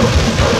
Oh!